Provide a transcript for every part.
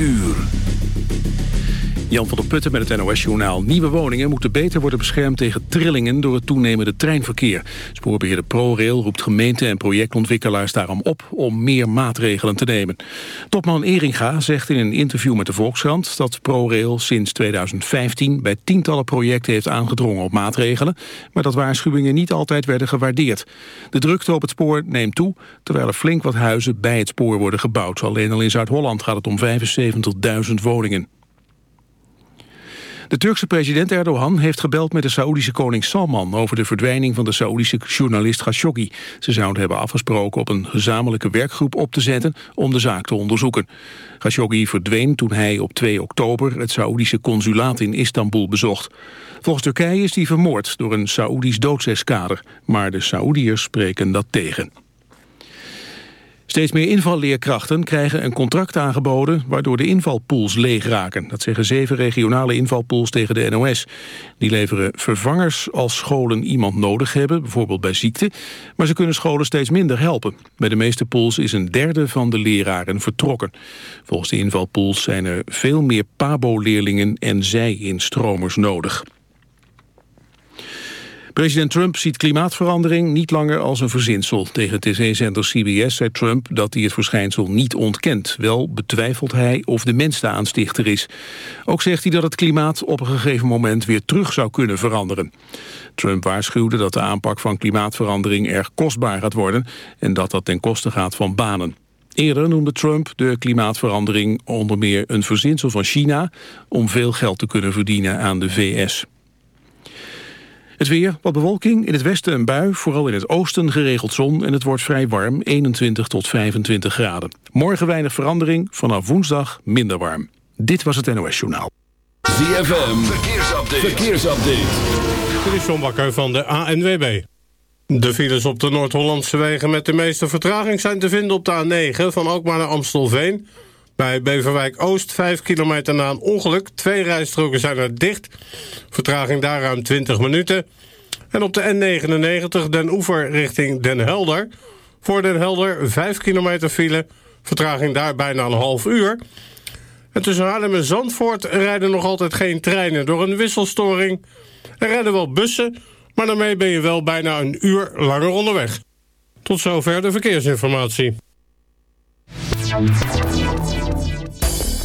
uur. Jan van der Putten met het NOS-journaal. Nieuwe woningen moeten beter worden beschermd tegen trillingen door het toenemende treinverkeer. Spoorbeheerder ProRail roept gemeenten en projectontwikkelaars daarom op om meer maatregelen te nemen. Topman Eringa zegt in een interview met de Volkskrant dat ProRail sinds 2015 bij tientallen projecten heeft aangedrongen op maatregelen, maar dat waarschuwingen niet altijd werden gewaardeerd. De drukte op het spoor neemt toe, terwijl er flink wat huizen bij het spoor worden gebouwd. Alleen al in Zuid-Holland gaat het om 75.000 woningen. De Turkse president Erdogan heeft gebeld met de Saoedische koning Salman... over de verdwijning van de Saoedische journalist Khashoggi. Ze zouden hebben afgesproken op een gezamenlijke werkgroep op te zetten... om de zaak te onderzoeken. Khashoggi verdween toen hij op 2 oktober... het Saoedische consulaat in Istanbul bezocht. Volgens Turkije is hij vermoord door een Saoedisch doodseskader. Maar de Saoediërs spreken dat tegen. Steeds meer invalleerkrachten krijgen een contract aangeboden... waardoor de invalpools leeg raken. Dat zeggen zeven regionale invalpools tegen de NOS. Die leveren vervangers als scholen iemand nodig hebben, bijvoorbeeld bij ziekte... maar ze kunnen scholen steeds minder helpen. Bij de meeste pools is een derde van de leraren vertrokken. Volgens de invalpools zijn er veel meer PABO-leerlingen en zij-instromers nodig. President Trump ziet klimaatverandering niet langer als een verzinsel. Tegen tv-zender CBS zei Trump dat hij het verschijnsel niet ontkent. Wel betwijfelt hij of de mens de aanstichter is. Ook zegt hij dat het klimaat op een gegeven moment weer terug zou kunnen veranderen. Trump waarschuwde dat de aanpak van klimaatverandering erg kostbaar gaat worden... en dat dat ten koste gaat van banen. Eerder noemde Trump de klimaatverandering onder meer een verzinsel van China... om veel geld te kunnen verdienen aan de VS. Het weer, wat bewolking, in het westen een bui, vooral in het oosten geregeld zon en het wordt vrij warm, 21 tot 25 graden. Morgen weinig verandering, vanaf woensdag minder warm. Dit was het NOS Journaal. ZFM, verkeersupdate. verkeersupdate. Dit is John Bakker van de ANWB. De files op de Noord-Hollandse wegen met de meeste vertraging zijn te vinden op de A9 van Alkmaar naar Amstelveen. Bij Beverwijk Oost, 5 kilometer na een ongeluk. Twee rijstroken zijn er dicht. Vertraging daar ruim 20 minuten. En op de N99 Den Oever richting Den Helder. Voor Den Helder 5 kilometer file. Vertraging daar bijna een half uur. En tussen Haarlem en Zandvoort rijden nog altijd geen treinen door een wisselstoring. Er rijden wel bussen, maar daarmee ben je wel bijna een uur langer onderweg. Tot zover de verkeersinformatie.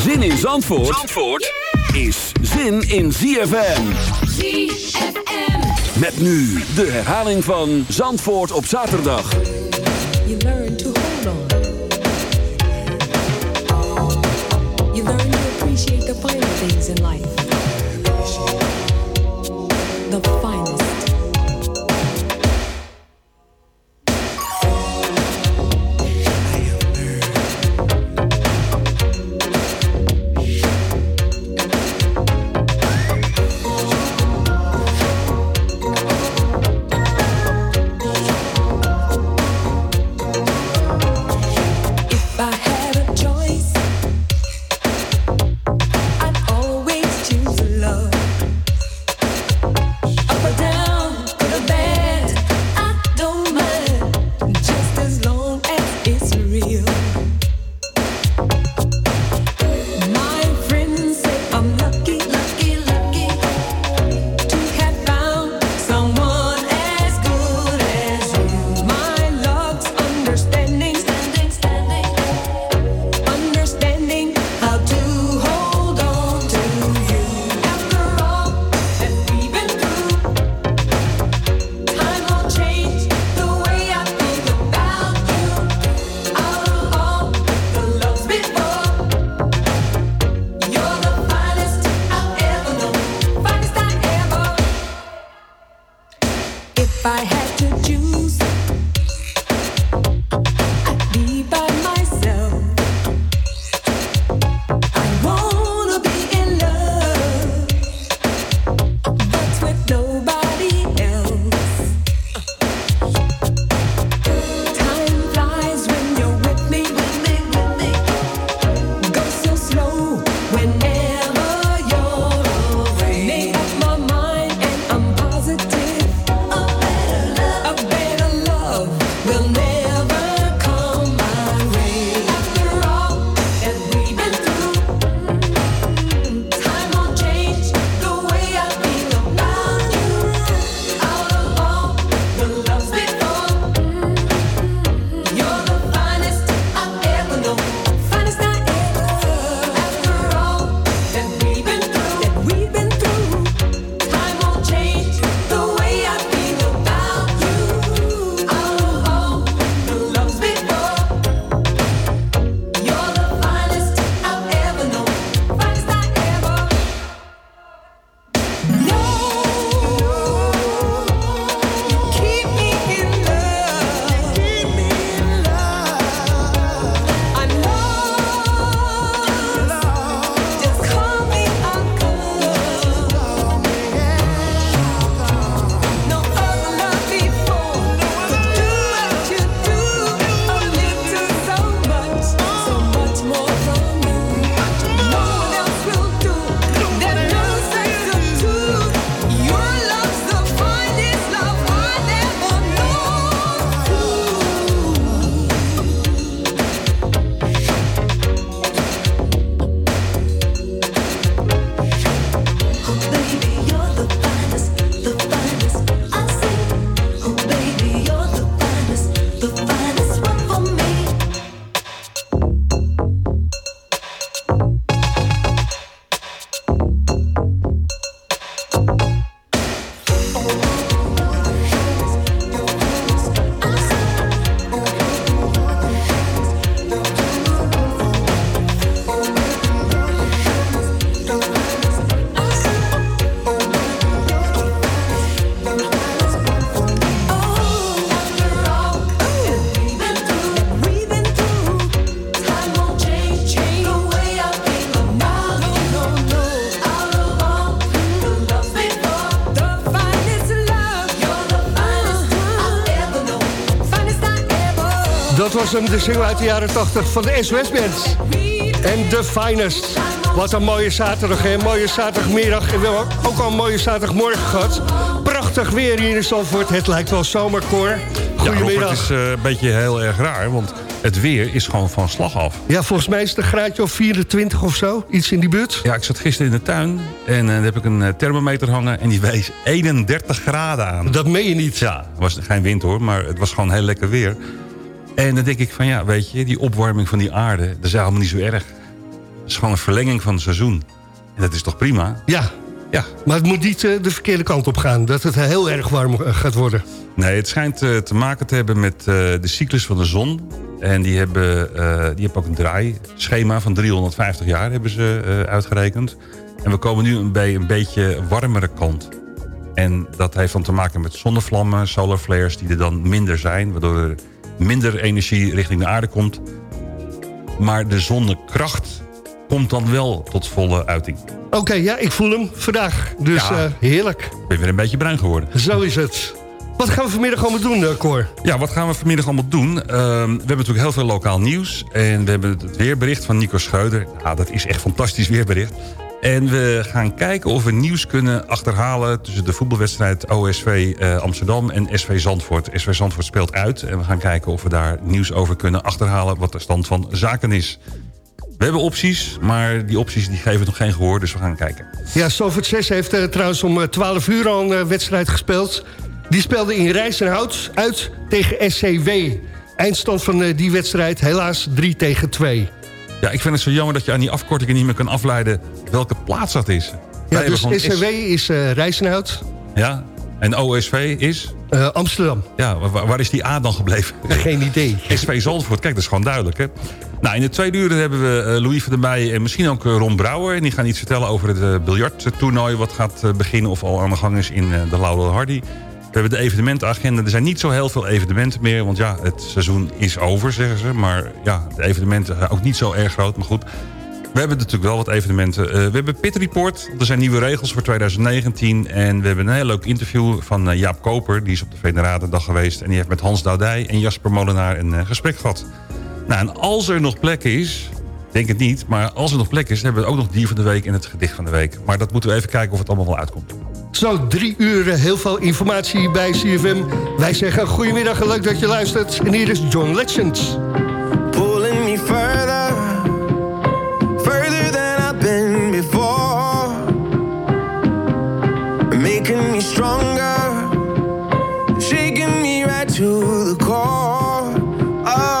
Zin in Zandvoort, Zandvoort is zin in ZFM. ZFM. Met nu de herhaling van Zandvoort op zaterdag. You learn to hold on. You learn to appreciate the finer things in life. Was hem, de single uit de jaren 80 van de SOS Band. En The Finest. Wat een mooie zaterdag, hè? Mooie zaterdagmiddag. En we hebben ook al een mooie zaterdagmorgen gehad. Prachtig weer hier in Zandvoort. Het lijkt wel zomerkoor. Ja, Goedemiddag. het is eh, een beetje heel erg raar, want het weer is gewoon van slag af. Ja, volgens mij is het een graadje of 24 of zo. Iets in die buurt. Ja, ik zat gisteren in de tuin en dan heb ik een eh, thermometer hangen... en die wees 31 graden aan. Dat meen je niet. Ja, het was geen wind hoor, maar het was gewoon heel lekker weer. En dan denk ik van ja, weet je, die opwarming van die aarde... dat is helemaal niet zo erg. Het is gewoon een verlenging van het seizoen. En dat is toch prima? Ja, Ja. maar het moet niet eh, de verkeerde kant op gaan. Dat het heel erg warm eh, gaat worden. Nee, het schijnt eh, te maken te hebben met de cyclus van de zon. En die hebben, die hebben ook een draaischema van 350 jaar hebben ze uitgerekend. En we komen nu bij een beetje warmere kant. En dat heeft dan te maken met zonnevlammen, solar flares die er dan minder zijn. Waardoor er minder energie richting de aarde komt. Maar de zonnekracht komt dan wel tot volle uiting. Oké, ja, ik voel hem vandaag. Dus Ja. eh, heerlijk. Ik ben weer een beetje bruin geworden. Zo is het. Wat gaan we vanmiddag allemaal doen, eh, Cor? Ja, wat gaan we vanmiddag allemaal doen? Ehm, we hebben natuurlijk heel veel lokaal nieuws. En we hebben het weerbericht van Nico Schreuder. Ja, dat is echt fantastisch weerbericht. En we gaan kijken of we nieuws kunnen achterhalen... tussen de voetbalwedstrijd OSV eh, Amsterdam en SV Zandvoort. SV Zandvoort speelt uit. En we gaan kijken of we daar nieuws over kunnen achterhalen... wat de stand van zaken is. We hebben opties, maar die opties die geven nog geen gehoor. Dus we gaan kijken. Ja, Salford 6 heeft eh, trouwens om eh, 12 uur al een eh, wedstrijd gespeeld. Die speelde in Rijsenhout uit tegen SCW. Eindstand van eh, die wedstrijd helaas 3 tegen 2. Ja, ik vind het zo jammer dat je aan die afkortingen niet meer kan afleiden... welke plaats dat is. Ja, dus SCW is Rijsenhout, Ja, en OSV is? eh, Amsterdam. Ja, waar, waar is die A dan gebleven? Geen idee. SV Zandvoort, kijk, dat is gewoon duidelijk, hè? Nou, in de tweede uur hebben we eh, Louis van der Meij en misschien ook Ron Brouwer. En die gaan iets vertellen over het biljarttoernooi... wat gaat beginnen of al aan de gang is in de Laurel Hardy. We hebben de evenementenagenda. Er zijn niet zo heel veel evenementen meer... want ja, het seizoen is over, zeggen ze. Maar ja, de evenementen zijn ook niet zo erg groot, maar goed... We hebben natuurlijk wel wat evenementen. Eh, we hebben Pit Report. Er zijn nieuwe regels voor 2019. En we hebben een heel leuk interview van eh, Jaap Koper. Die is op de Federatendag geweest. En die heeft met Hans Doudij en Jasper Molenaar een eh, gesprek gehad. Nou, en als er nog plek is... denk het niet. Maar als er nog plek is, hebben we ook nog dier van de week en het gedicht van de week. Maar dat moeten we even kijken of het allemaal wel uitkomt. Zo, drie uur, heel veel informatie bij CFM. Wij zeggen goedemiddag leuk dat je luistert. En hier is John Legend. pulling me further, further than I've been before, making me stronger, shaking me right to the core. Oh,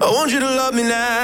I want you to love me now.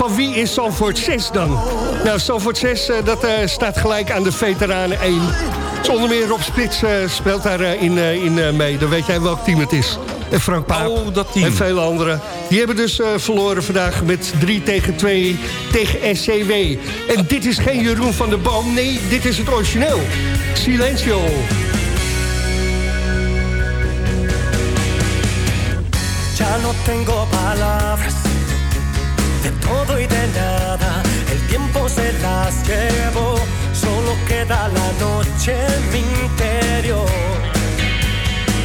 Van wie is Sanford 6 dan? Nou, Sanford 6 eh, dat, eh, staat gelijk aan de Veteranen 1. Zonder meer Rob Spits eh, speelt daarin in, eh, in eh, mee. Dan weet jij welk team het is. En Frank Paap Oh, dat team. en vele anderen. Die hebben dus eh, verloren vandaag met 3 tegen 2 tegen SCW. En dit is geen Jeroen van der Boom. Nee, dit is het origineel. Silencio. Ya no tengo palabras de todo y de nada. El tiempo se las llevó, solo queda la noche en mi interior.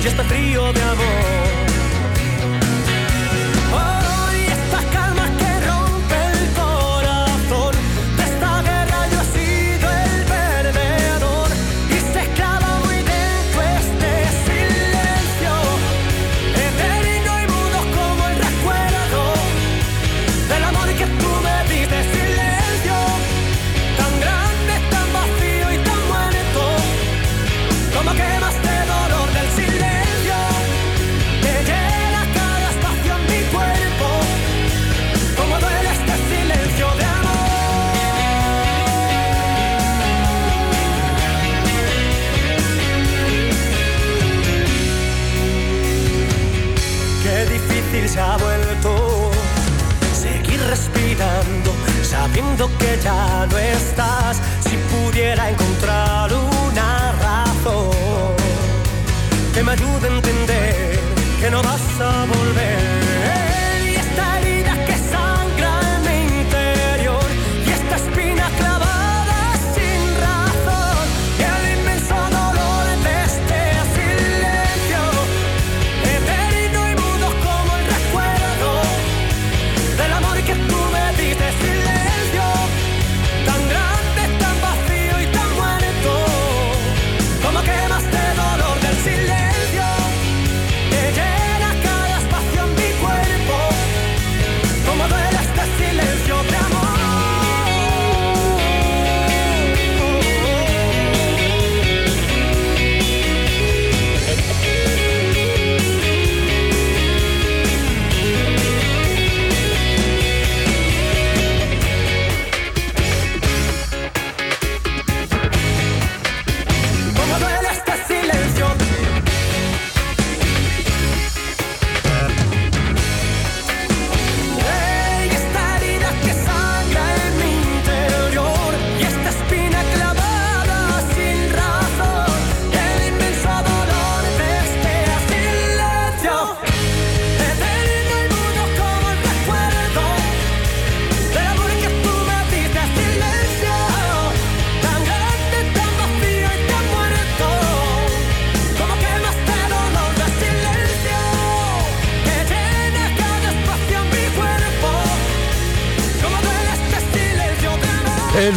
Y este frío de amor.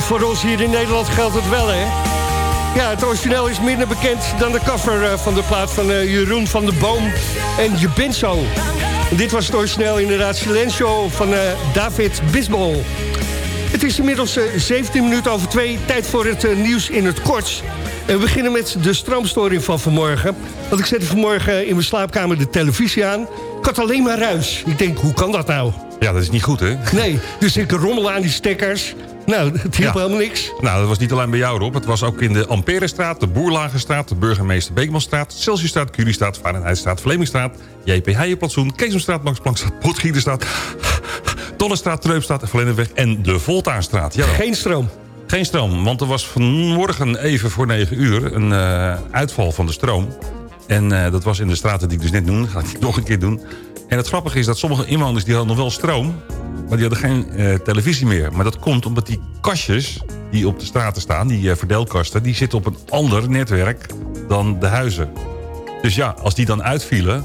Voor ons hier in Nederland geldt het wel, hè? Ja, het origineel is minder bekend dan de cover eh, van de plaat van eh, Jeroen van de Boom en Je bent zo. En dit was het origineel inderdaad Silencio van eh, David Bisbal. Het is inmiddels eh, 17 minuten over twee. Tijd voor het nieuws in het kort. En we beginnen met de stroomstoring van vanmorgen. Want ik zette vanmorgen in mijn slaapkamer de televisie aan. Ik had alleen maar ruis. Ik denk, hoe kan dat nou? Ja, dat is niet goed, hè? Nee, dus ik rommel aan die stekkers. Nou, het hielp Ja. helemaal niks. Nou, dat was niet alleen bij jou, Rob. Het was ook in de Amperestraat, de Boerlagenstraat... de Burgemeester Beekmanstraat, Celsiusstraat, Curiestraat... Fahrenheitstraat, Vlemingstraat, JP Heijenplantsoen... Keesomstraat, Max Planckstraat, Potgieterstraat... Tollestraat, Treupstraat, Vlennenweg en de Voltaarstraat. Ja, Geen stroom. geen stroom, want er was vanmorgen even voor 9 uur... een eh, uitval van de stroom. En eh, dat was in de straten die ik dus net noemde. Ga ik nog een keer doen. En het grappige is dat sommige inwoners die hadden nog wel stroom... maar die hadden geen eh, televisie meer. Maar dat komt omdat die kastjes die op de straten staan... die eh, verdeelkasten, die zitten op een ander netwerk dan de huizen. Dus ja, als die dan uitvielen...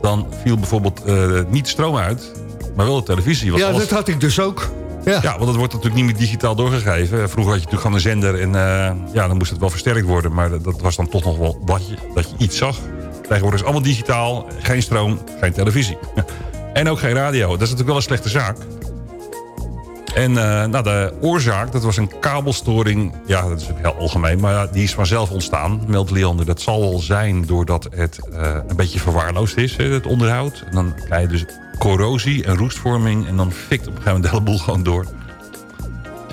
dan viel bijvoorbeeld niet stroom uit... maar wel de televisie. Want Ja, alles- dat had ik dus ook. Ja. want dat wordt natuurlijk niet meer digitaal doorgegeven. Vroeger had je natuurlijk gewoon een zender en eh, ja, dan moest het wel versterkt worden. Maar dat, was dan toch nog wel dat je, dat je iets zag. Tegenwoordig is allemaal digitaal, geen stroom, geen televisie. en ook geen radio. Dat is natuurlijk wel een slechte zaak. En eh, nou, de oorzaak, dat was een kabelstoring. Ja, dat is ook heel algemeen, maar die is vanzelf ontstaan, meldt Leander. Dat zal wel zijn doordat het eh, een beetje verwaarloosd is, het onderhoud. En dan krijg je dus corrosie en roestvorming... en dan fikt op een gegeven moment de hele boel gewoon door.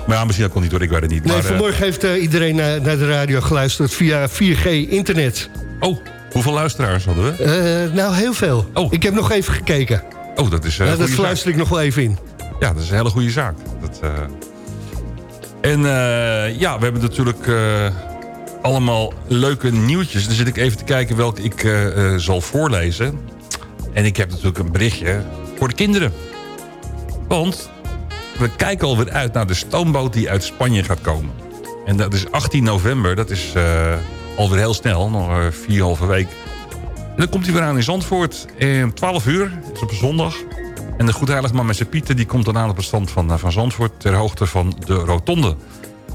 Maar ja, misschien ook wel niet door, ik weet het niet. Nee, maar, eh, vanmorgen heeft eh, iedereen naar, naar de radio geluisterd via 4G internet. oh, hoeveel luisteraars hadden we? Eh, nou, heel veel. Oh. Ik heb nog even gekeken. Oh, dat is Ja, een dat fluister ik nog wel even in. Ja, dat is een hele goede zaak. Dat, En ja, we hebben natuurlijk allemaal leuke nieuwtjes. Dan zit ik even te kijken welke ik zal voorlezen. En ik heb natuurlijk een berichtje voor de kinderen. Want we kijken alweer uit naar de stoomboot die uit Spanje gaat komen. En dat is 18 november, dat is eh, alweer heel snel, nog uh, vier halve week. En dan komt hij weer aan in Zandvoort. Eh, 12 uur, dat is op een zondag. En de Goedheiligman met zijn Pieten... die komt dan aan op het stand van, eh, van Zandvoort... ter hoogte van de rotonde.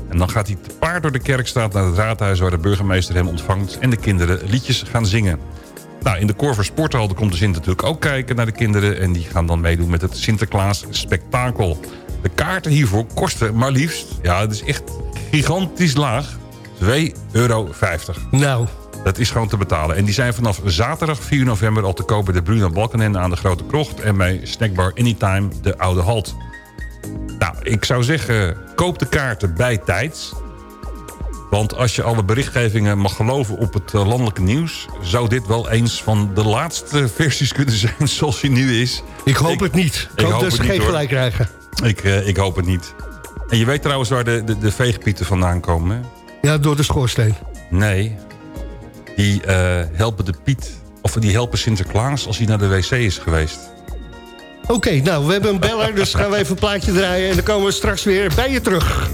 En dan gaat hij te paard door de Kerkstraat naar het raadhuis... waar de burgemeester hem ontvangt... en de kinderen liedjes gaan zingen. Nou, in de Korver Sporthal komt de Sint natuurlijk ook kijken naar de kinderen... en die gaan dan meedoen met het Sinterklaas Spektakel. De kaarten hiervoor kosten maar liefst... ja, het is echt gigantisch laag... 2,50 euro. Nou, Dat is gewoon te betalen. En die zijn vanaf zaterdag 4 november al te kopen... bij de Bruna Balkenende aan de Grote Krocht... en bij Snackbar Anytime, de Oude Halt. Nou, ik zou zeggen, koop de kaarten bij tijds. Want als je alle berichtgevingen mag geloven op het eh, landelijke nieuws... zou dit wel eens van de laatste versies kunnen zijn zoals hij nu is. Ik hoop het niet. Ik, ik hoop dus geen gelijk krijgen. Ik, eh, ik hoop het niet. En je weet trouwens waar de, de, de veegpieten vandaan komen, hè? Ja, door de schoorsteen. Nee. Die eh, helpen de Piet... of die helpen Sinterklaas als hij naar de wc is geweest. Oké, nou, we hebben een beller, dus gaan we even een plaatje draaien... en dan komen we straks weer bij je terug.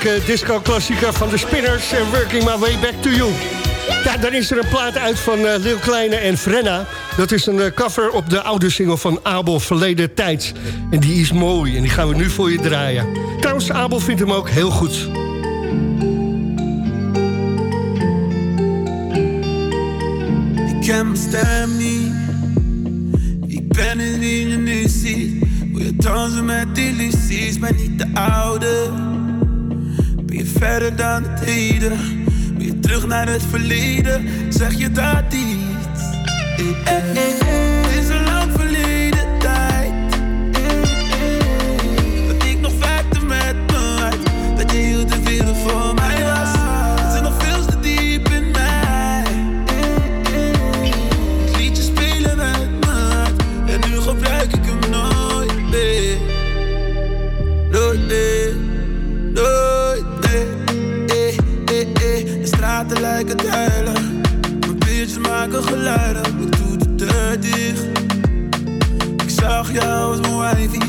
heerlijke disco-klassieker van de Spinners... en Working My Way Back To You. Ja, dan is er een plaat uit van eh, Lil Kleine en Frenna. Dat is een eh, cover op de oude single van Abel Verleden Tijd. En die is mooi en die gaan we nu voor je draaien. Trouwens, Abel vindt hem ook heel goed. Ik kan bestaan niet. Ik ben in die nu ziet. Wil je dansen met die maar niet de oude verder dan het heden. Weer terug naar het verleden, zeg je dat niet? Het is een lang verleden tijd. Dat ik nog vaak met me uit, Dat je hield te veel voor mij. Maken geluiden, ik doe de deur dicht. Ik zag jou als mijn wifey,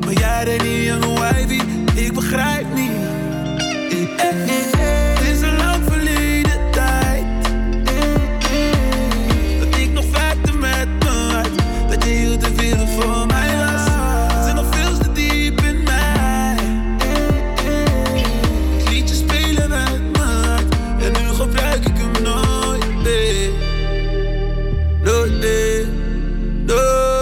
maar jij deed niet aan mijn wifey. Ik begrijp niet. Eh, eh, eh,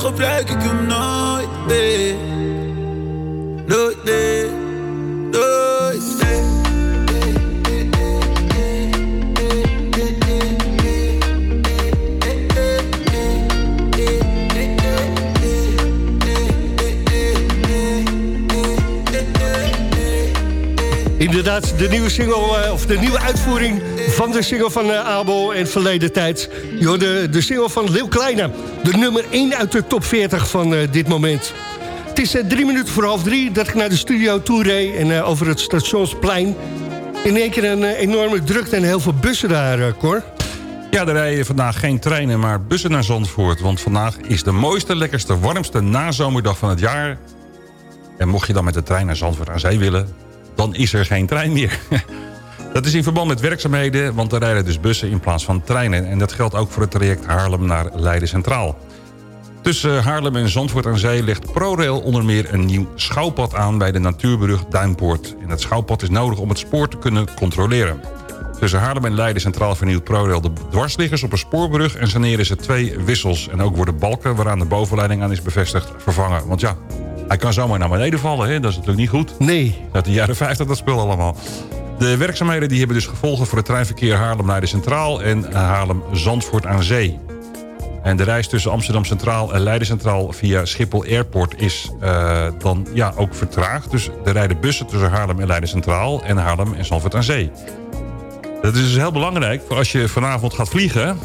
gebruik ik hem nooit meer. Inderdaad, de nieuwe single, eh, of de nieuwe uitvoering van de single van eh, Abel en Verleden Tijd. Jo, de, de single van Leeuw Kleine. De nummer 1 uit de top 40 van eh, dit moment. Het is drie minuten voor half drie dat ik naar de studio toe reed... en over het stationsplein. In één keer een enorme drukte en heel veel bussen daar, Cor. Ja, er rijden vandaag geen treinen, maar bussen naar Zandvoort. Want vandaag is de mooiste, lekkerste, warmste nazomerdag van het jaar. En mocht je dan met de trein naar Zandvoort aan zee willen... dan is er geen trein meer. Dat is in verband met werkzaamheden, want er rijden dus bussen in plaats van treinen. En dat geldt ook voor het traject Haarlem naar Leiden Centraal. Tussen Haarlem en Zandvoort aan Zee ligt ProRail onder meer een nieuw schouwpad aan... bij de natuurbrug Duinpoort. En dat schouwpad is nodig om het spoor te kunnen controleren. Tussen Haarlem en Leiden Centraal vernieuwt ProRail de dwarsliggers op een spoorbrug... en saneren ze twee wissels. En ook worden balken waaraan de bovenleiding aan is bevestigd vervangen. Want ja, hij kan zomaar naar beneden vallen, hè? dat is natuurlijk niet goed. Nee. Uit de jaren 50 dat spul allemaal. De werkzaamheden die hebben dus gevolgen voor het treinverkeer Haarlem-Leiden Centraal... en Haarlem-Zandvoort aan Zee. En de reis tussen Amsterdam Centraal en Leiden Centraal via Schiphol Airport is eh, dan ja, ook vertraagd. Dus er rijden bussen tussen Haarlem en Leiden Centraal en Haarlem en Zandvoort aan Zee. Dat is dus heel belangrijk voor als je vanavond gaat vliegen...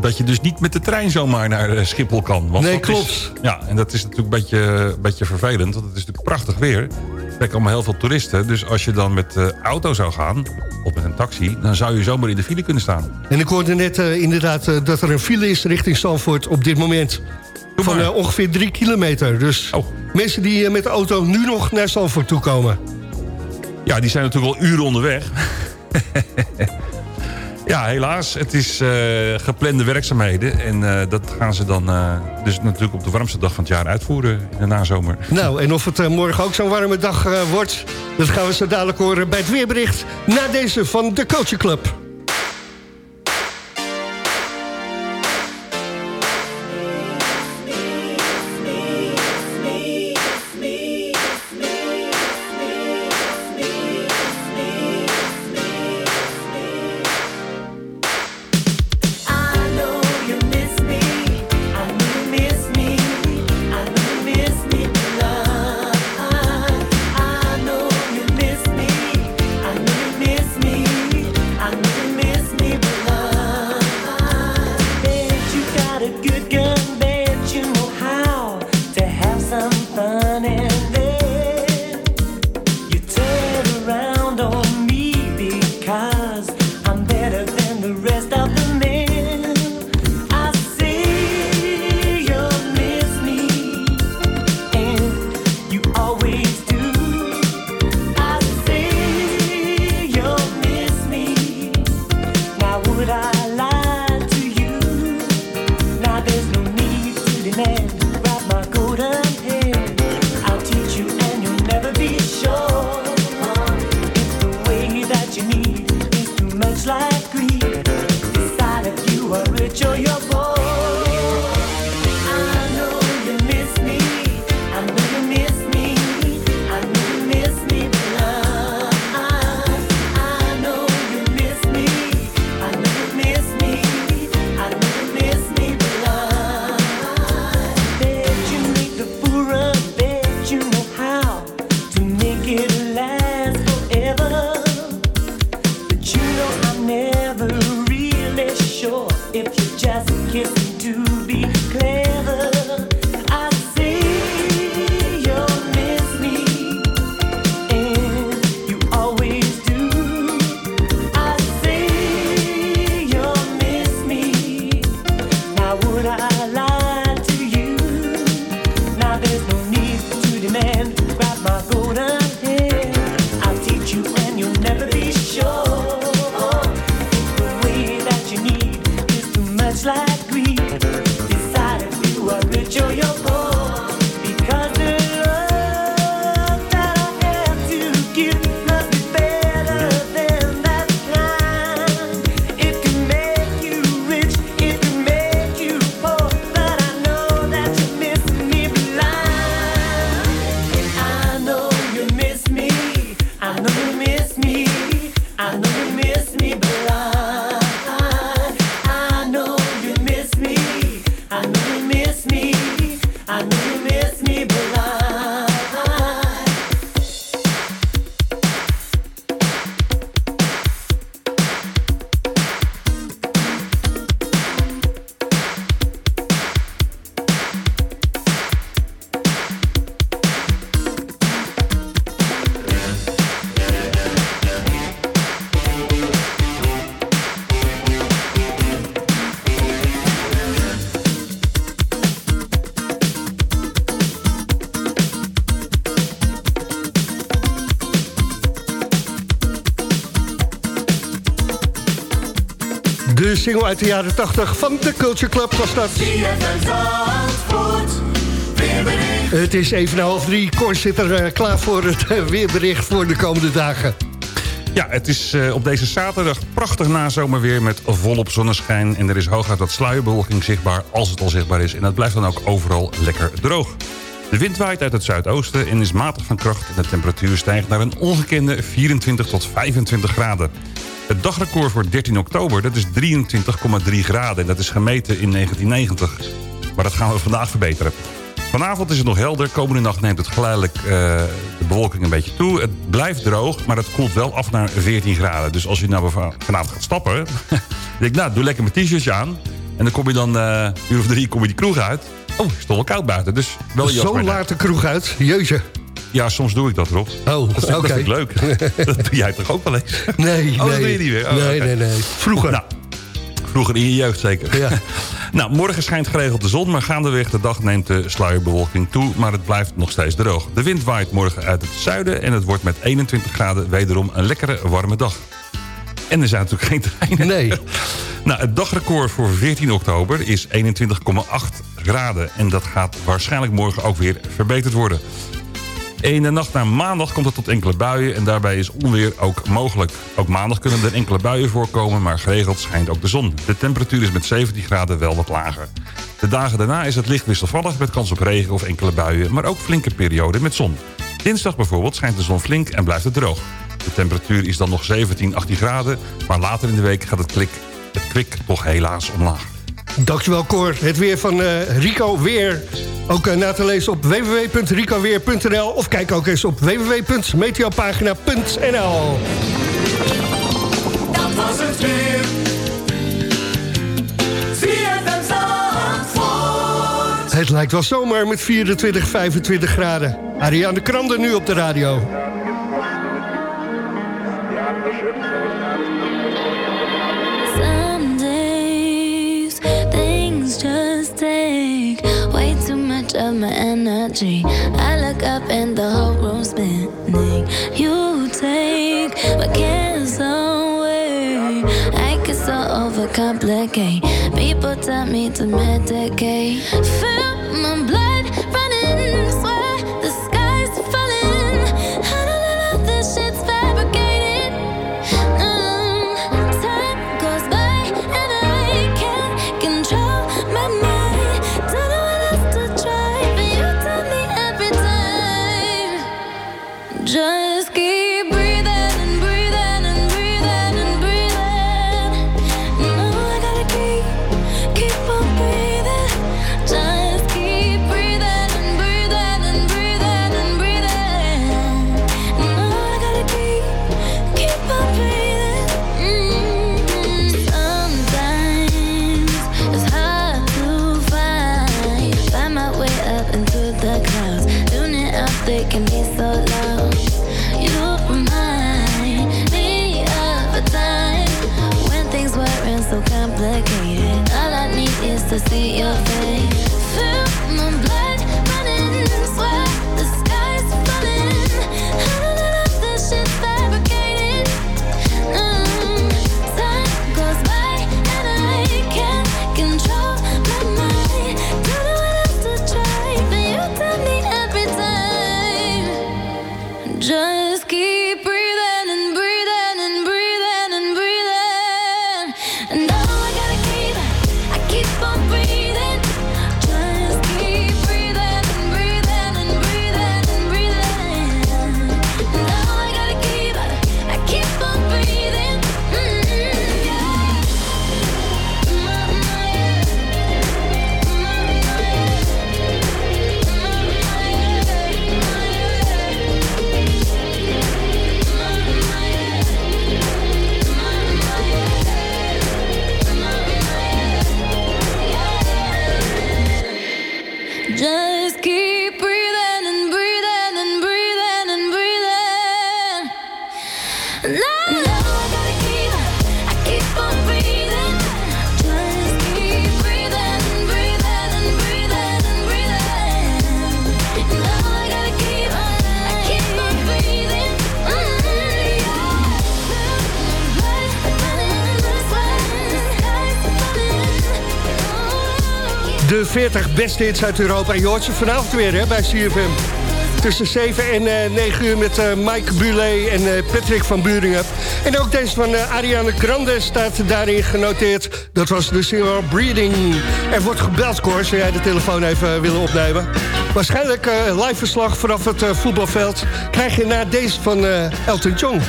dat je dus niet met de trein zomaar naar eh, Schiphol kan. Want Nee, klopt. Is, ja, en dat is natuurlijk een beetje, een beetje vervelend. Want het is natuurlijk prachtig weer. Er trekken allemaal heel veel toeristen. Dus als je dan met de auto zou gaan, of met een taxi... dan zou je zomaar in de file kunnen staan. En ik hoorde net eh, inderdaad eh, dat er een file is richting Zandvoort op dit moment. Van eh, ongeveer drie kilometer. Dus mensen die eh, met de auto nu nog naar Zandvoort toe komen. Ja, die zijn natuurlijk al uren onderweg. ja, helaas. Het is eh, geplande werkzaamheden. En eh, dat gaan ze dan eh, dus natuurlijk op de warmste dag van het jaar uitvoeren in de nazomer. Nou, en of het morgen ook zo'n warme dag wordt... dat gaan we zo dadelijk horen bij het weerbericht... na deze van de Coaching Club. Single uit de jaren 80 van de Culture Club was dat. Het is even na half drie. Cor zit er eh, klaar voor het eh, weerbericht voor de komende dagen. Ja, het is eh, op deze zaterdag prachtig nazomerweer met volop zonneschijn. En er is hooguit wat sluierbewolking zichtbaar, als het al zichtbaar is. En dat blijft dan ook overal lekker droog. De wind waait uit het zuidoosten en is matig van kracht. De temperatuur stijgt naar een ongekende 24 tot 25 graden. Het dagrecord voor 13 oktober, dat is 23,3 graden. En dat is gemeten in 1990. Maar dat gaan we vandaag verbeteren. Vanavond is het nog helder. Komende nacht neemt het geleidelijk eh, de bewolking een beetje toe. Het blijft droog, maar het koelt wel af naar 14 graden. Dus als je nou va- vanavond gaat stappen... denk ik, nou, doe lekker mijn t-shirtje aan. En dan kom je dan een uur of drie kom je die kroeg uit. Oh, is toch wel koud buiten. Dus wel Zo laat de kroeg uit. Jeetje. Ja, soms doe ik dat, Rob. Oh, dat, vind- oké. dat vind ik leuk. dat doe jij toch ook wel eens? Nee, Oh, dat nee. doe je niet meer. Oh, nee, nee, nee. Vroeger. Nou, vroeger in je jeugd zeker. Ja. nou, morgen schijnt geregeld de zon, maar gaandeweg de dag neemt de sluierbewolking toe. Maar het blijft nog steeds droog. De wind waait morgen uit het zuiden en het wordt met 21 graden wederom een lekkere warme dag. En er zijn natuurlijk geen treinen. Nee. nou, het dagrecord voor 14 oktober is 21,8 graden. En dat gaat waarschijnlijk morgen ook weer verbeterd worden. In de nacht naar maandag komt het tot enkele buien... en daarbij is onweer ook mogelijk. Ook maandag kunnen er enkele buien voorkomen... maar geregeld schijnt ook de zon. De temperatuur is met 17 graden wel wat lager. De dagen daarna is het licht wisselvallig... met kans op regen of enkele buien... maar ook flinke perioden met zon. Dinsdag bijvoorbeeld schijnt de zon flink en blijft het droog. De temperatuur is dan nog 17, 18 graden... maar later in de week gaat het, klik, het kwik toch helaas omlaag. Dankjewel Cor. Het weer van eh, Rico Weer. Ook eh, na te lezen op www.ricoweer.nl of kijk ook eens op www.meteopagina.nl Dat was het weer. Het lijkt wel zomer met 24, 25 graden. Ariane Krande nu op de radio. Some days things just take way too much of my energy. I look up and the whole room's spinning. You take my cares away. I get so overcomplicate. People tell me to medicate. Feel my blood 40 beste hits uit Europa. En je hoort ze vanavond weer hè, bij CFM. Tussen 7 en eh 9 uur met eh, Mike Bulet en eh, Patrick van Buringen. En ook deze van eh, Ariana Grande staat daarin genoteerd. Dat was de single Breeding. Er wordt gebeld, Cor. Zou jij de telefoon even eh, willen opnemen? Waarschijnlijk eh, live verslag vanaf het eh, voetbalveld... krijg je na deze van eh, Elton John.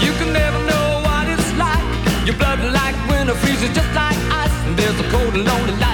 You can never know what it's like. Your blood like winter freezes just like ice. And there's a cold and lonely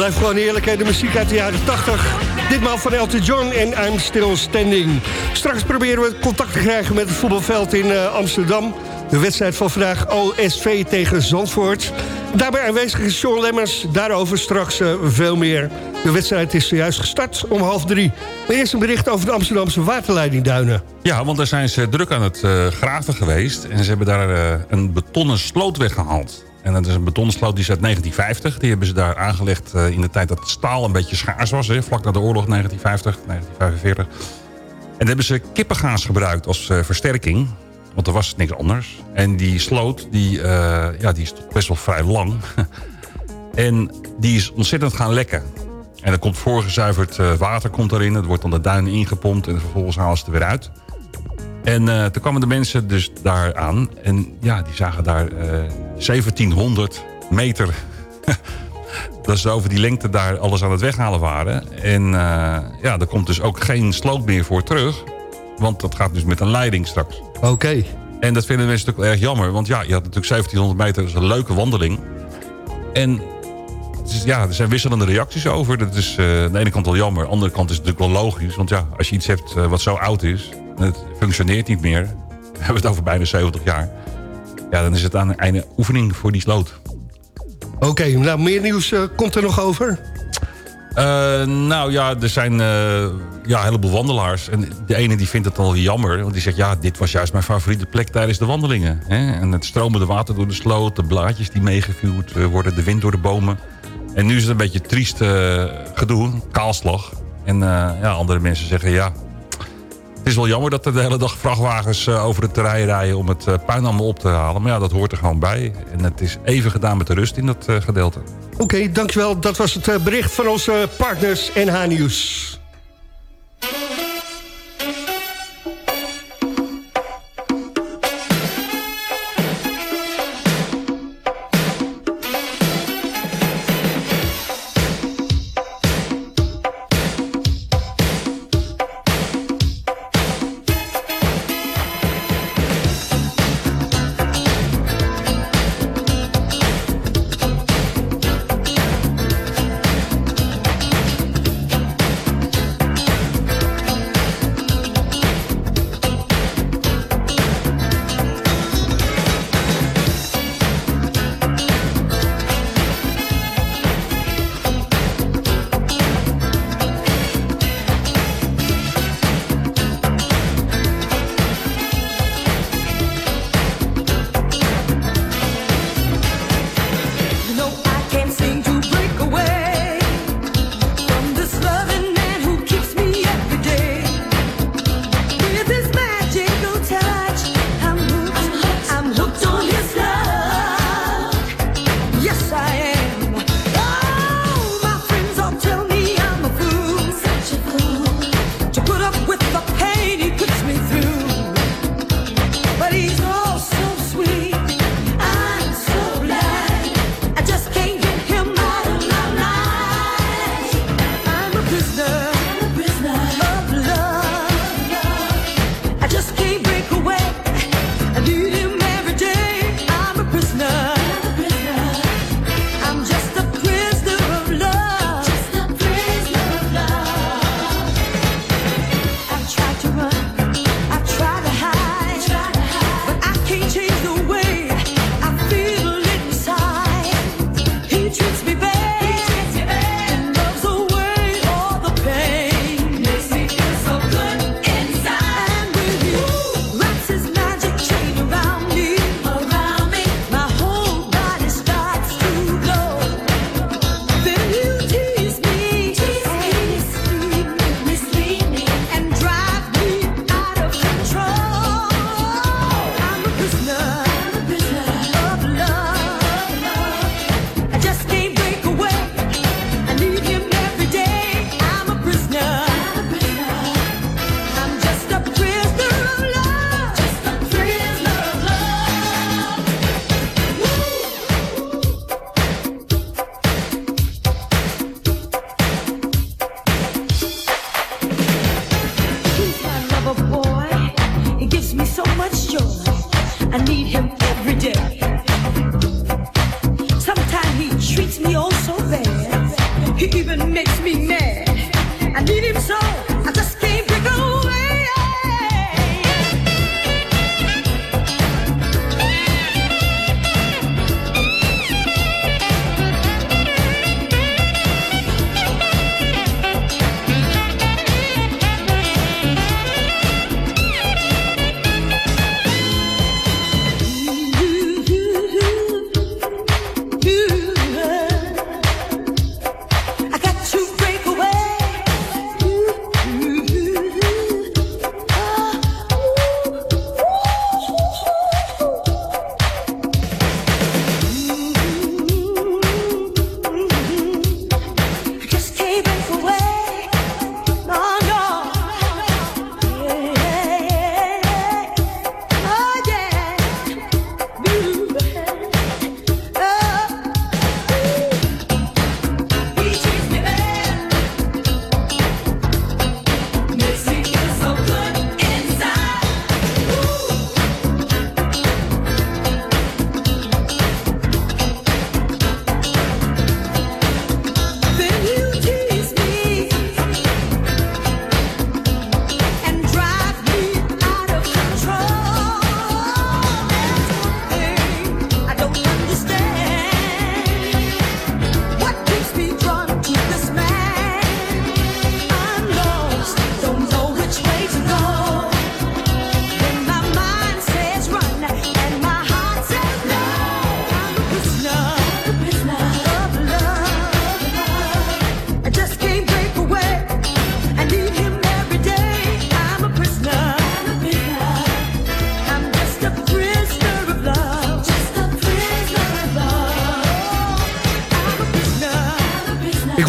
Blijf gewoon eerlijk, de muziek uit de jaren 80. Ditmaal van Elton John en I'm Still Standing. Straks proberen we contact te krijgen met het voetbalveld in eh, Amsterdam. De wedstrijd van vandaag OSV tegen Zandvoort. Daarbij aanwezig is Sean Lemmers. Daarover straks eh, veel meer. De wedstrijd is zojuist gestart om half drie. Maar eerst een bericht over de Amsterdamse waterleidingduinen. Ja, want daar zijn ze druk aan het eh, graven geweest. En ze hebben daar een betonnen sloot weggehaald. En dat is een betonnen sloot die is uit 1950. Die hebben ze daar aangelegd eh, in de tijd dat staal een beetje schaars was. Hè, vlak na de oorlog 1950, 1945. En daar hebben ze kippengaas gebruikt als eh, versterking. Want er was niks anders. En die sloot, die, eh, ja, die is best wel vrij lang. en die is ontzettend gaan lekken. En er komt voorgezuiverd water komt erin. Het wordt dan de duinen ingepompt en vervolgens halen ze het er weer uit. En eh, toen kwamen de mensen dus daar aan. En ja, die zagen daar eh 1700 meter... dat ze over die lengte daar alles aan het weghalen waren. En eh, ja, er komt dus ook geen sloot meer voor terug. Want dat gaat dus met een leiding straks. Oké. En dat vinden mensen natuurlijk erg jammer. Want ja, je had natuurlijk 1700 meter, dat is een leuke wandeling. En ja, er zijn wisselende reacties over. Dat is eh, aan de ene kant wel jammer. Aan de andere kant is het natuurlijk wel logisch. Want ja, als je iets hebt eh, wat zo oud is... het functioneert niet meer... we hebben het over bijna 70 jaar... ja, dan is het aan het einde oefening voor die sloot. Oké, nou meer nieuws eh, komt er nog over? Eh, nou ja, er zijn eh, ja, een heleboel wandelaars. En de ene die vindt het al jammer. Want die zegt, ja, dit was juist mijn favoriete plek tijdens de wandelingen. Hè? En het stromende water door de sloot. De blaadjes die meegevuurd worden. De wind door de bomen. En nu is het een beetje triest gedoe. Kaalslag. En ja, andere mensen zeggen, ja... Is wel jammer dat er de hele dag vrachtwagens eh, over het terrein rijden... om het eh, puin allemaal op te halen. Maar ja, dat hoort er gewoon bij. En het is even gedaan met de rust in dat eh, gedeelte. Oké, dankjewel. Dat was het bericht van onze partners NH Nieuws. Just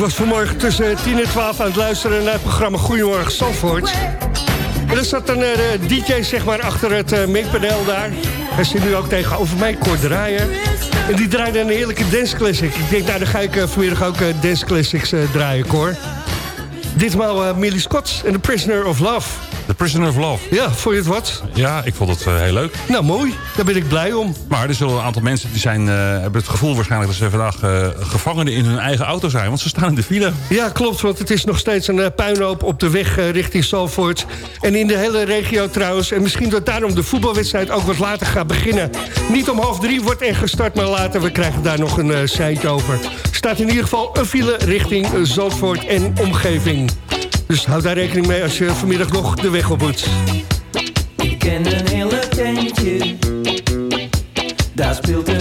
was vanmorgen tussen 10 en 12 aan het luisteren naar het programma Goedemorgen Zandvoort. En er zat een eh, DJ zeg maar achter het uh, daar. Hij zit nu ook tegenover mij, Cor Draaien. En die draaide een heerlijke dance classic. Ik denk, nou ga ik eh, vanmiddag ook dance classics draaien, Cor. Ditmaal Millie Scott en The Prisoner of Love. Prisoner of Love. Ja, vond je het wat? Ja, ik vond het eh, heel leuk. Nou, mooi. Daar ben ik blij om. Maar er zullen een aantal mensen die zijn, eh, hebben het gevoel waarschijnlijk... dat ze vandaag eh, gevangenen in hun eigen auto zijn. Want ze staan in de file. Ja, klopt, want het is nog steeds een puinhoop op de weg richting Salford. En in de hele regio trouwens. En misschien dat daarom de voetbalwedstrijd ook wat later gaat beginnen. Niet om half drie wordt er gestart, maar later. We krijgen daar nog een seintje over. Staat in ieder geval een file richting Zandvoort en omgeving. Dus houd daar rekening mee als je vanmiddag nog de weg op moet. Ik ken een hele speelt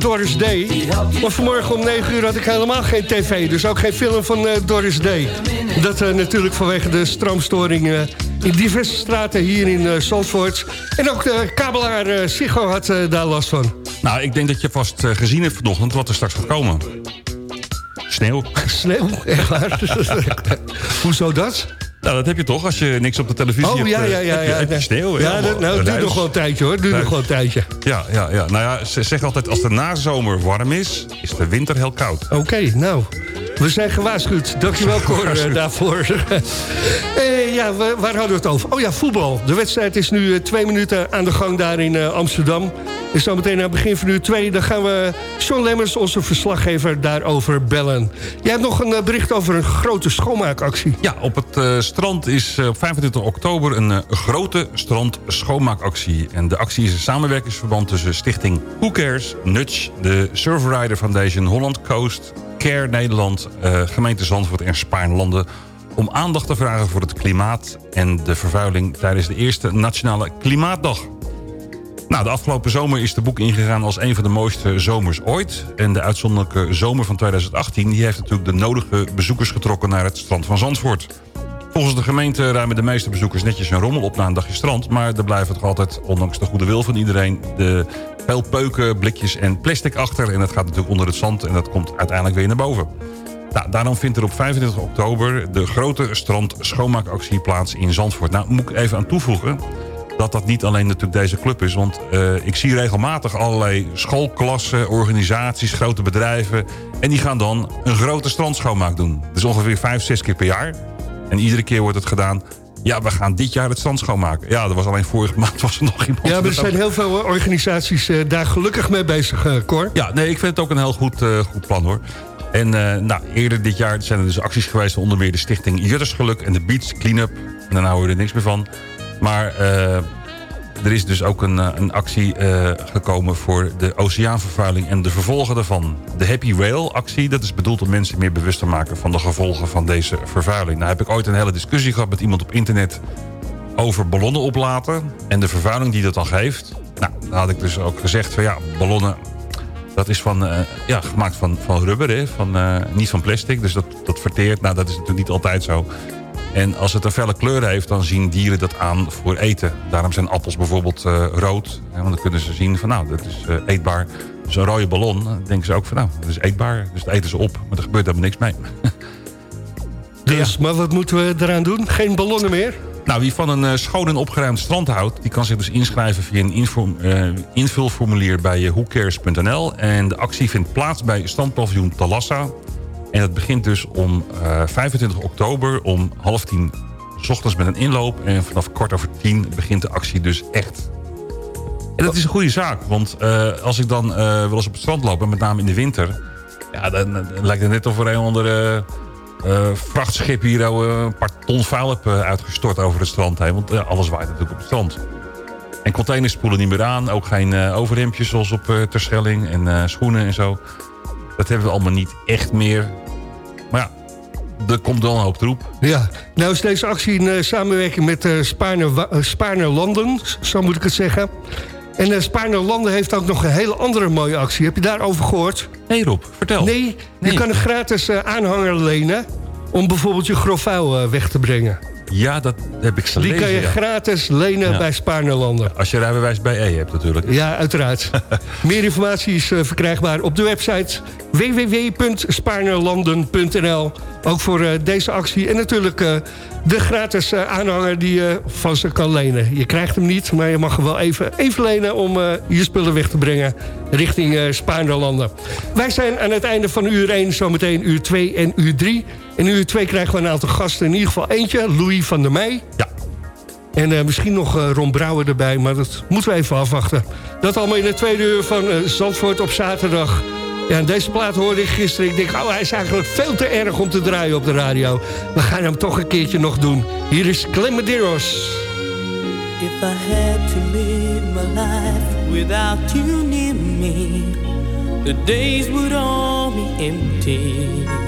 van Doris D. Maar vanmorgen om 9 uur had ik helemaal geen tv. Dus ook geen film van eh, Doris D. Dat eh, natuurlijk vanwege de stroomstoring eh, in diverse straten hier in uh, Zandvoort. En ook de kabelaar Sigo had daar last van. Nou, ik denk dat je vast gezien hebt vanochtend wat er straks gaat komen. Sneeuw. Sneeuw, echt waar. Hoezo dat? Nou, dat heb je toch als je niks op de televisie Oh, hebt. ja, eh, ja, ja, heb je, ja. heb je sneeuw. Ja, dat, nou, het duurt nog wel een tijdje hoor. Het duurt nog wel een tijdje. Ja, ja, ja. Nou ja, ze zeggen altijd als de nazomer warm is, is de winter heel koud. Oké, nou. We zijn gewaarschuwd. Dankjewel, Cor, eh, daarvoor. Eh, ja, wa- waar hadden we het over? Oh ja, voetbal. De wedstrijd is nu eh, twee minuten aan de gang daar in Amsterdam. En zo meteen aan het begin van uur twee... dan gaan we Sean Lemmers, onze verslaggever, daarover bellen. Jij hebt nog een bericht over een grote schoonmaakactie. Ja, op het strand is op 25 oktober een grote strand schoonmaakactie. En de actie is een samenwerkingsverband tussen stichting Who Cares, Nudge, de Surfrider Foundation Holland Coast, Care Nederland, eh, gemeente Zandvoort en Spaarnlanden om aandacht te vragen voor het klimaat en de vervuiling tijdens de eerste Nationale Klimaatdag. Nou, de afgelopen zomer is de boek ingegaan als een van de mooiste zomers ooit. En de uitzonderlijke zomer van 2018 die heeft natuurlijk de nodige bezoekers getrokken naar het strand van Zandvoort. Volgens de gemeente ruimen de meeste bezoekers netjes hun rommel op na een dagje strand. Maar er blijven toch altijd, ondanks de goede wil van iedereen... de veel peuken, blikjes en plastic achter. En dat gaat natuurlijk onder het zand en dat komt uiteindelijk weer naar boven. Nou, daarom vindt er op 25 oktober de grote strand schoonmaakactie plaats in Zandvoort. Nou, moet ik even aan toevoegen dat dat niet alleen natuurlijk deze club is. Want eh, ik zie regelmatig allerlei schoolklassen, organisaties, grote bedrijven... en die gaan dan een grote strandschoonmaak doen. Is ongeveer vijf, zes keer per jaar. En iedere keer wordt het gedaan... ja, we gaan dit jaar het strand schoonmaken. Ja, er was alleen vorige maand was er nog iemand. Ja, maar er zijn heel veel organisaties eh, daar gelukkig mee bezig, eh, Cor. Ja, nee, ik vind het ook een heel goed, eh, goed plan hoor. En nou, eerder dit jaar zijn er dus acties geweest... onder meer de stichting Juttersgeluk en de Beach Cleanup. En dan houden we er niks meer van. Maar er is dus ook een, eh, een actie eh, gekomen... voor de oceaanvervuiling en de vervolgen daarvan. De Happy Whale actie, dat is bedoeld om mensen meer bewust te maken... van de gevolgen van deze vervuiling. Nou heb ik ooit een hele discussie gehad met iemand op internet... over ballonnen oplaten en de vervuiling die dat dan geeft. Nou, dan had ik dus ook gezegd van ja, ballonnen... Dat is van, eh, ja, gemaakt van, van rubber, hè? Van, niet van plastic. Dus dat, dat verteert. Nou, dat is natuurlijk niet altijd zo. En als het een felle kleur heeft, dan zien dieren dat aan voor eten. Daarom zijn appels bijvoorbeeld eh, rood. Hè, want dan kunnen ze zien van, nou, dat is eh, eetbaar. Dus een rode ballon, dan denken ze ook van, nou, dat is eetbaar. Dus dat eten ze op, maar er gebeurt helemaal niks mee. Dus, maar wat moeten we eraan doen? Geen ballonnen meer? Nou, wie van een eh, schoon en opgeruimd strand houdt... die kan zich dus inschrijven via een invulformulier bij uh, whocares.nl. En de actie vindt plaats bij strandpaviljoen Talassa. En het begint dus om eh, 25 oktober om half tien... s ochtends met een inloop. En vanaf kwart over tien begint de actie dus echt. En dat is een goede zaak. Want eh, als ik dan eh, wel eens op het strand loop... en met name in de winter... ja, dan, lijkt het net of er een onder... eh, eh, vrachtschip hier eh, een paar ton vuil heb eh, uitgestort over het strand heen. Want eh, alles waait natuurlijk op het strand. En containers spoelen niet meer aan. Ook geen eh, overhemdjes zoals op uh, Terschelling. En eh, schoenen en zo. Dat hebben we allemaal niet echt meer. Maar ja, er komt wel een hoop troep. Ja, nou is deze actie in eh, samenwerking met eh Spaarne, Landen, zo moet ik het zeggen. En uh, Spaarne Landen heeft ook nog een hele andere mooie actie. Heb je daarover gehoord? Nee Rob, vertel. Nee, Nee. je kan een gratis aanhanger lenen... om bijvoorbeeld je grof vuil weg te brengen. Ja, dat heb ik Die gelezen. kan je ja. lenen lenen Ja. bij Spaarne Landen. Als je rijbewijs bij E hebt natuurlijk. Ja, uiteraard. Meer informatie is eh, verkrijgbaar op de website www.spaarnerlanden.nl. Ook voor eh, deze actie. En natuurlijk eh, de gratis aanhanger die je van ze kan lenen. Je krijgt hem niet, maar je mag hem wel even, even lenen... om je spullen weg te brengen richting Spaarnerlanden. Wij zijn aan het einde van uur 1, zometeen uur 2 en uur 3. In uur 2 krijgen we een aantal gasten. In ieder geval eentje, Louis van der Meij. Ja. En eh, misschien nog eh, Ron Brouwer erbij, maar dat moeten we even afwachten. Dat allemaal in het tweede uur van eh, Zandvoort op zaterdag. Ja, en deze plaat hoorde ik gisteren. Ik denk, oh, hij is eigenlijk veel te erg om te draaien op de radio. We gaan hem toch een keertje nog doen. Hier is Clemaderos. If I had to live my life without you near me, the days would all be empty.